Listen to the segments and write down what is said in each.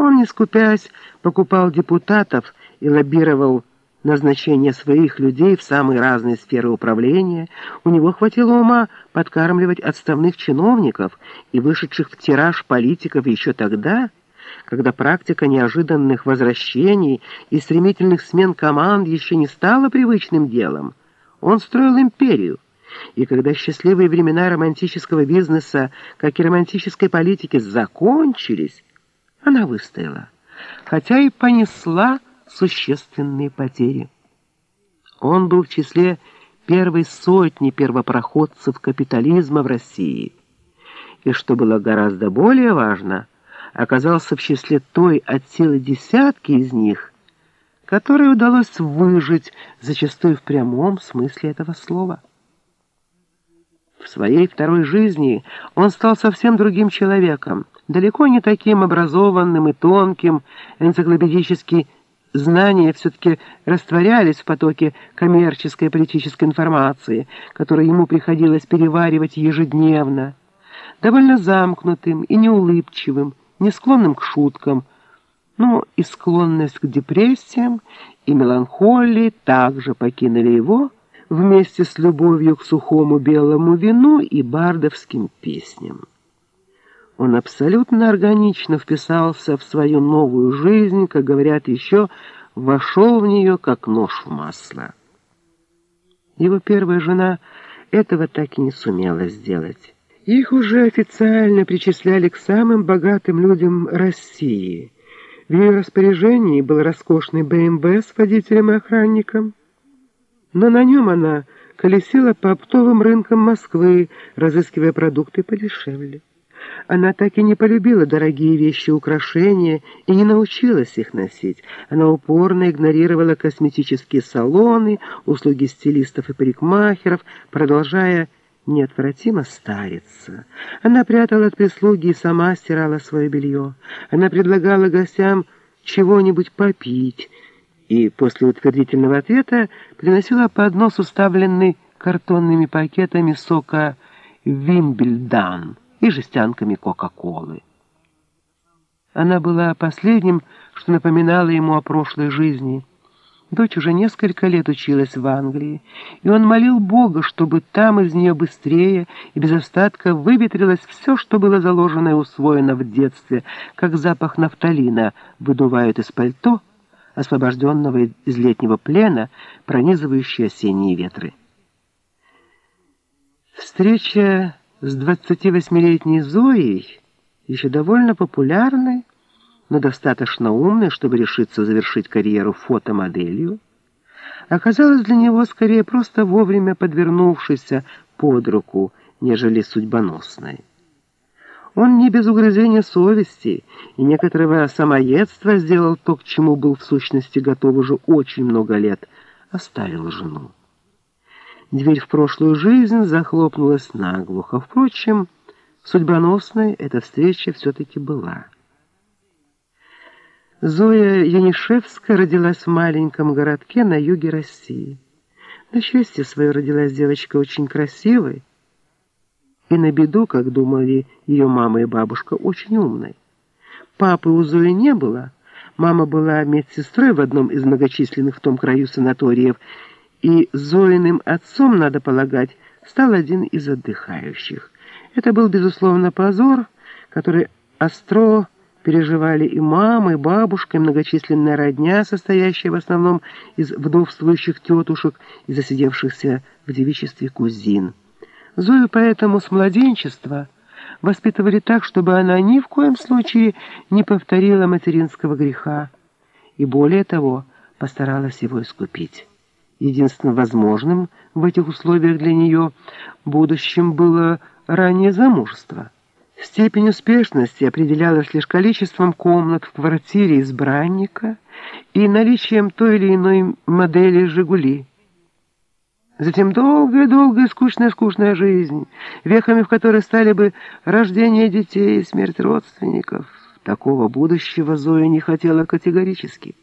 Он, не скупясь, покупал депутатов и лоббировал назначение своих людей в самые разные сферы управления. У него хватило ума подкармливать отставных чиновников и вышедших в тираж политиков еще тогда, когда практика неожиданных возвращений и стремительных смен команд еще не стала привычным делом. Он строил империю. И когда счастливые времена романтического бизнеса, как и романтической политики, закончились, она выстояла, хотя и понесла существенные потери. Он был в числе первой сотни первопроходцев капитализма в России. И, что было гораздо более важно, оказался в числе той от силы десятки из них, которой удалось выжить, зачастую в прямом смысле этого слова. В своей второй жизни он стал совсем другим человеком, далеко не таким образованным и тонким, энциклопедически знания все-таки растворялись в потоке коммерческой и политической информации, которую ему приходилось переваривать ежедневно, довольно замкнутым и неулыбчивым, не склонным к шуткам, но и склонность к депрессиям и меланхолии также покинули его вместе с любовью к сухому белому вину и бардовским песням. Он абсолютно органично вписался в свою новую жизнь, как говорят еще, вошел в нее, как нож в масло. Его первая жена этого так и не сумела сделать. Их уже официально причисляли к самым богатым людям России. В ее распоряжении был роскошный БМВ с водителем и охранником. Но на нем она колесила по оптовым рынкам Москвы, разыскивая продукты подешевле. Она так и не полюбила дорогие вещи украшения и не научилась их носить. Она упорно игнорировала косметические салоны, услуги стилистов и парикмахеров, продолжая неотвратимо стариться. Она прятала от прислуги и сама стирала свое белье. Она предлагала гостям чего-нибудь попить, и после утвердительного ответа приносила поднос, уставленный картонными пакетами сока «Вимбельдан» и жестянками Кока-Колы. Она была последним, что напоминало ему о прошлой жизни. Дочь уже несколько лет училась в Англии, и он молил Бога, чтобы там из нее быстрее и без остатка выветрилось все, что было заложено и усвоено в детстве, как запах нафталина выдувают из пальто, освобожденного из летнего плена, пронизывающие осенние ветры. Встреча с 28-летней Зоей, еще довольно популярной, но достаточно умной, чтобы решиться завершить карьеру фотомоделью, оказалась для него скорее просто вовремя подвернувшейся под руку, нежели судьбоносной. Он не без угрызения совести и некоторого самоедства сделал то, к чему был в сущности готов уже очень много лет, оставил жену. Дверь в прошлую жизнь захлопнулась наглухо. Впрочем, судьбоносной эта встреча все-таки была. Зоя Янишевская родилась в маленьком городке на юге России. На счастье свое родилась девочка очень красивой, и на беду, как думали ее мама и бабушка, очень умной. Папы у Зои не было, мама была медсестрой в одном из многочисленных в том краю санаториев, и Зоиным отцом, надо полагать, стал один из отдыхающих. Это был, безусловно, позор, который остро переживали и мама, и бабушка, и многочисленная родня, состоящая в основном из вдовствующих тетушек и засидевшихся в девичестве кузин. Зою поэтому с младенчества воспитывали так, чтобы она ни в коем случае не повторила материнского греха, и более того постаралась его искупить. Единственным возможным в этих условиях для нее будущим было раннее замужество. Степень успешности определялась лишь количеством комнат в квартире избранника и наличием той или иной модели «Жигули». Затем долгая-долгая скучная-скучная жизнь, вехами в которой стали бы рождение детей смерть родственников. Такого будущего Зоя не хотела категорически.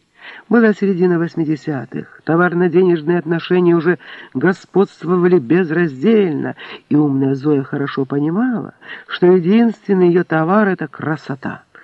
Была середина 80-х. Товарно-денежные отношения уже господствовали безраздельно, и умная Зоя хорошо понимала, что единственный ее товар — это красота.